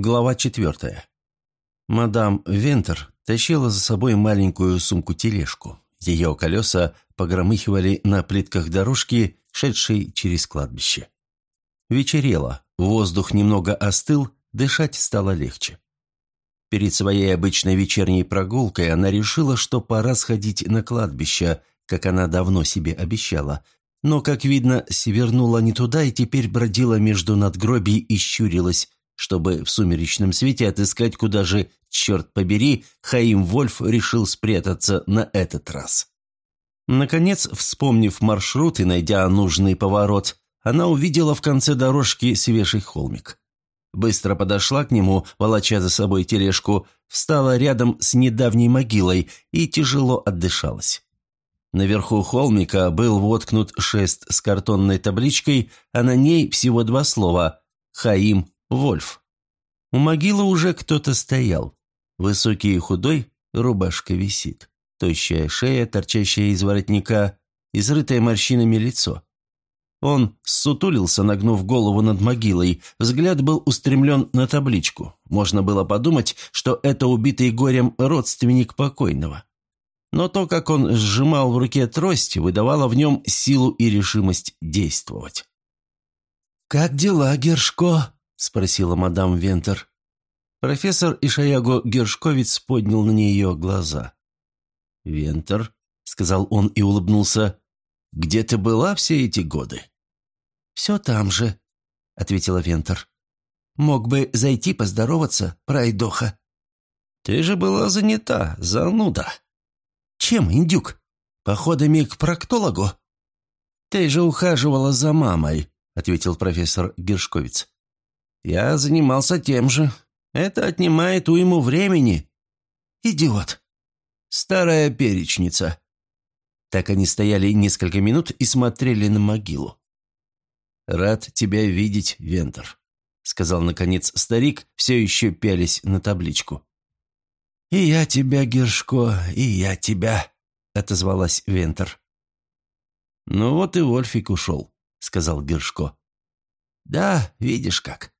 Глава четвертая. Мадам Вентер тащила за собой маленькую сумку-тележку. Ее колеса погромыхивали на плитках дорожки, шедшей через кладбище. Вечерело, воздух немного остыл, дышать стало легче. Перед своей обычной вечерней прогулкой она решила, что пора сходить на кладбище, как она давно себе обещала. Но, как видно, свернула не туда и теперь бродила между надгробий и щурилась, чтобы в сумеречном свете отыскать, куда же, черт побери, Хаим Вольф решил спрятаться на этот раз. Наконец, вспомнив маршрут и найдя нужный поворот, она увидела в конце дорожки свежий холмик. Быстро подошла к нему, волоча за собой тележку, встала рядом с недавней могилой и тяжело отдышалась. Наверху холмика был воткнут шест с картонной табличкой, а на ней всего два слова «Хаим Вольф». У могилы уже кто-то стоял. Высокий и худой, рубашка висит. Тощая шея, торчащая из воротника, изрытое морщинами лицо. Он сутулился, нагнув голову над могилой. Взгляд был устремлен на табличку. Можно было подумать, что это убитый горем родственник покойного. Но то, как он сжимал в руке трость, выдавало в нем силу и решимость действовать. «Как дела, Гершко?» – спросила мадам Вентер. Профессор Ишаяго Гершковиц поднял на нее глаза. «Вентер», – сказал он и улыбнулся, где ты была все эти годы?» «Все там же», — ответила Вентер. «Мог бы зайти поздороваться, пройдоха». «Ты же была занята, зануда». «Чем, индюк? Походами к проктологу?» «Ты же ухаживала за мамой», — ответил профессор Гершковиц. «Я занимался тем же. Это отнимает уйму времени». «Идиот». «Старая перечница», так они стояли несколько минут и смотрели на могилу. «Рад тебя видеть, Вентер», — сказал, наконец, старик, все еще пялись на табличку. «И я тебя, Гершко, и я тебя», — отозвалась Вентер. «Ну вот и Вольфик ушел», — сказал Гершко. «Да, видишь как.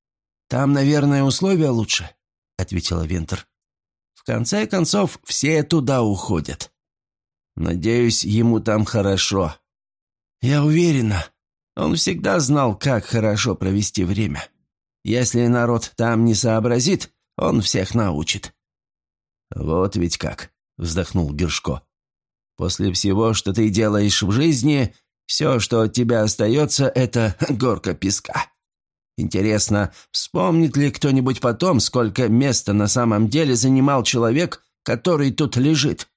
Там, наверное, условия лучше», — ответила Вентер. «В конце концов, все туда уходят». Надеюсь, ему там хорошо. Я уверена. Он всегда знал, как хорошо провести время. Если народ там не сообразит, он всех научит. Вот ведь как, вздохнул Гершко. После всего, что ты делаешь в жизни, все, что от тебя остается, это горка песка. Интересно, вспомнит ли кто-нибудь потом, сколько места на самом деле занимал человек, который тут лежит?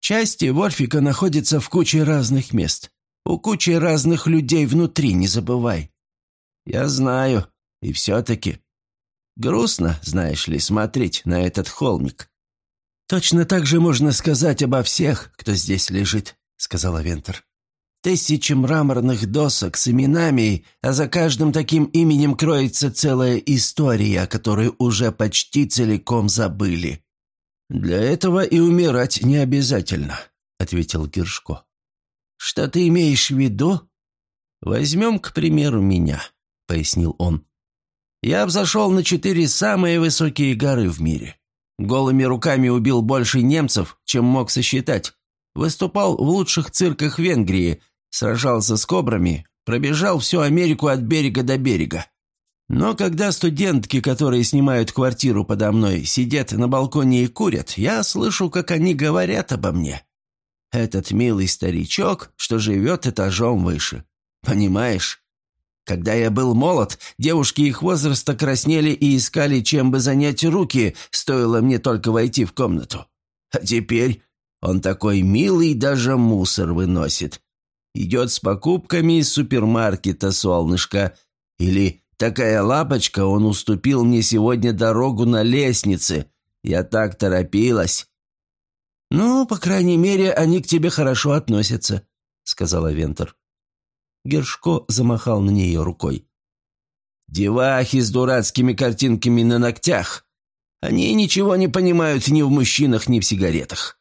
Части Вольфика находятся в куче разных мест. У кучи разных людей внутри, не забывай. Я знаю, и все-таки. Грустно, знаешь ли, смотреть на этот холмик. Точно так же можно сказать обо всех, кто здесь лежит, сказала Вентер. Тысячи мраморных досок с именами, а за каждым таким именем кроется целая история, которую уже почти целиком забыли. «Для этого и умирать не обязательно», — ответил Гершко. «Что ты имеешь в виду?» «Возьмем, к примеру, меня», — пояснил он. «Я взошел на четыре самые высокие горы в мире. Голыми руками убил больше немцев, чем мог сосчитать. Выступал в лучших цирках Венгрии, сражался с кобрами, пробежал всю Америку от берега до берега. Но когда студентки, которые снимают квартиру подо мной, сидят на балконе и курят, я слышу, как они говорят обо мне. Этот милый старичок, что живет этажом выше. Понимаешь? Когда я был молод, девушки их возраста краснели и искали, чем бы занять руки, стоило мне только войти в комнату. А теперь он такой милый, даже мусор выносит. Идет с покупками из супермаркета «Солнышко» или Такая лапочка, он уступил мне сегодня дорогу на лестнице. Я так торопилась». «Ну, по крайней мере, они к тебе хорошо относятся», — сказала Вентер. Гершко замахал на нее рукой. «Девахи с дурацкими картинками на ногтях. Они ничего не понимают ни в мужчинах, ни в сигаретах.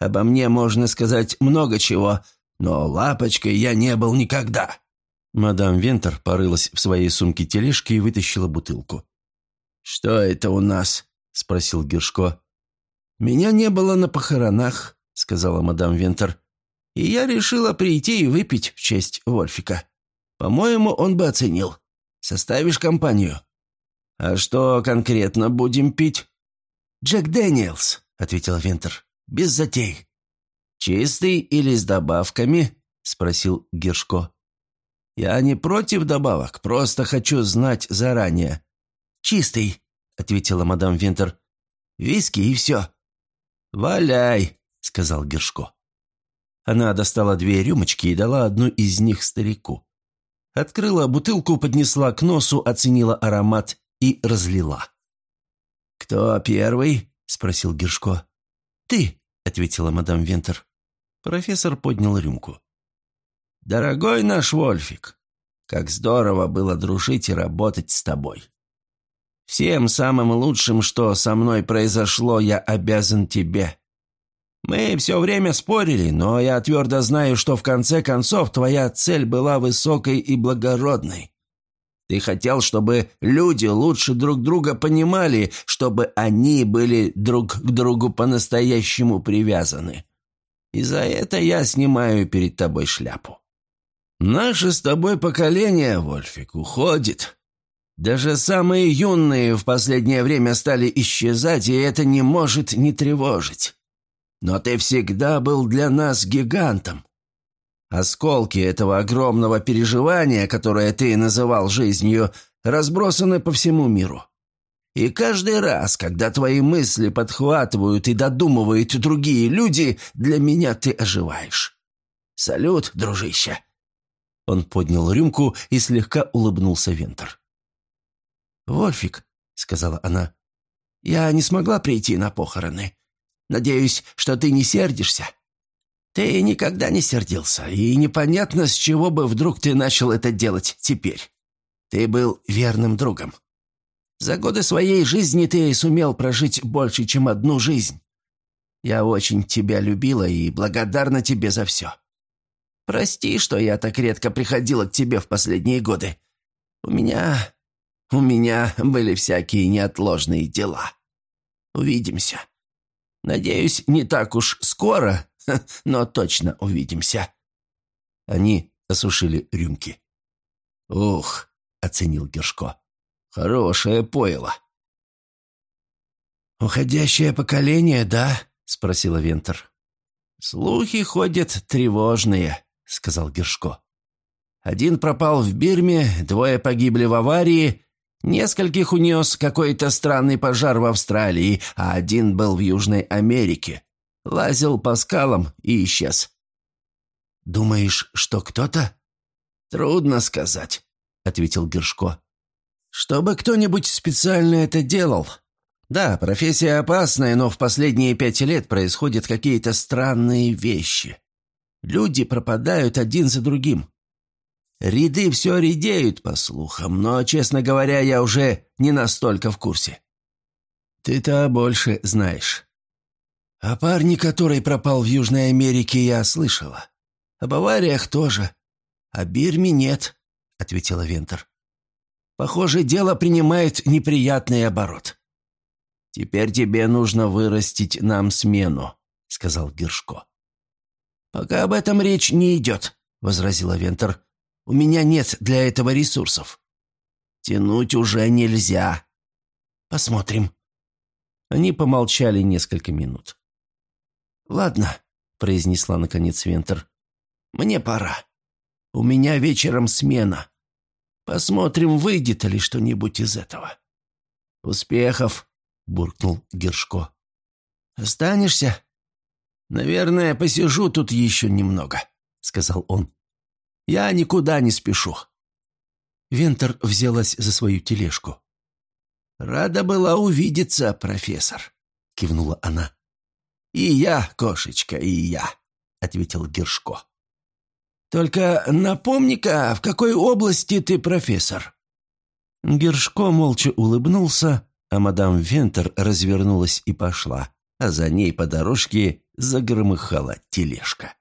Обо мне можно сказать много чего, но лапочкой я не был никогда». Мадам Вентер порылась в своей сумке тележки и вытащила бутылку. «Что это у нас?» – спросил Гершко. «Меня не было на похоронах», – сказала мадам Вентер. «И я решила прийти и выпить в честь Вольфика. По-моему, он бы оценил. Составишь компанию?» «А что конкретно будем пить?» «Джек Дэниелс», — ответил Винтер. «Без затей». «Чистый или с добавками?» — спросил Гершко. «Я не против добавок, просто хочу знать заранее». «Чистый», — ответила мадам Винтер. «Виски и все». «Валяй», — сказал Гершко. Она достала две рюмочки и дала одну из них старику. Открыла бутылку, поднесла к носу, оценила аромат и разлила. «Кто первый?» – спросил Гершко. «Ты», – ответила мадам Вентер. Профессор поднял рюмку. «Дорогой наш Вольфик, как здорово было дружить и работать с тобой. Всем самым лучшим, что со мной произошло, я обязан тебе. Мы все время спорили, но я твердо знаю, что в конце концов твоя цель была высокой и благородной. Ты хотел, чтобы люди лучше друг друга понимали, чтобы они были друг к другу по-настоящему привязаны. И за это я снимаю перед тобой шляпу. Наше с тобой поколение, Вольфик, уходит. Даже самые юные в последнее время стали исчезать, и это не может не тревожить. Но ты всегда был для нас гигантом. Осколки этого огромного переживания, которое ты называл жизнью, разбросаны по всему миру. И каждый раз, когда твои мысли подхватывают и додумывают другие люди, для меня ты оживаешь. Салют, дружище!» Он поднял рюмку и слегка улыбнулся Вентер. «Вольфик», — сказала она, — «я не смогла прийти на похороны. Надеюсь, что ты не сердишься?» Ты никогда не сердился, и непонятно, с чего бы вдруг ты начал это делать теперь. Ты был верным другом. За годы своей жизни ты сумел прожить больше, чем одну жизнь. Я очень тебя любила и благодарна тебе за все. Прости, что я так редко приходила к тебе в последние годы. У меня... у меня были всякие неотложные дела. Увидимся. Надеюсь, не так уж скоро, но точно увидимся». Они осушили рюмки. «Ух», — оценил Гершко, — «хорошее пойло». «Уходящее поколение, да?» — спросила Вентер. «Слухи ходят тревожные», — сказал Гершко. «Один пропал в Бирме, двое погибли в аварии, нескольких унес какой-то странный пожар в Австралии, а один был в Южной Америке. Лазил по скалам и исчез. «Думаешь, что кто-то?» «Трудно сказать», — ответил Гершко. «Чтобы кто-нибудь специально это делал. Да, профессия опасная, но в последние пять лет происходят какие-то странные вещи. Люди пропадают один за другим. Ряды все редеют, по слухам, но, честно говоря, я уже не настолько в курсе. Ты-то больше знаешь. О парне, который пропал в Южной Америке, я слышала. Об авариях тоже. О Бирме нет, — ответила Вентер. Похоже, дело принимает неприятный оборот. «Теперь тебе нужно вырастить нам смену», — сказал Гершко. «Пока об этом речь не идет», — возразила Вентер. «У меня нет для этого ресурсов». «Тянуть уже нельзя». «Посмотрим». Они помолчали несколько минут. «Ладно», — произнесла наконец Вентер. «Мне пора. У меня вечером смена. Посмотрим, выйдет ли что-нибудь из этого». «Успехов», — буркнул Гершко. «Останешься?» «Наверное, посижу тут еще немного», — сказал он. «Я никуда не спешу». Вентер взялась за свою тележку. «Рада была увидеться, профессор», — кивнула она. «И я, кошечка, и я», — ответил Гершко. «Только напомни-ка, в какой области ты профессор?» Гершко молча улыбнулся, а мадам Вентер развернулась и пошла, а за ней по дорожке загромыхала тележка.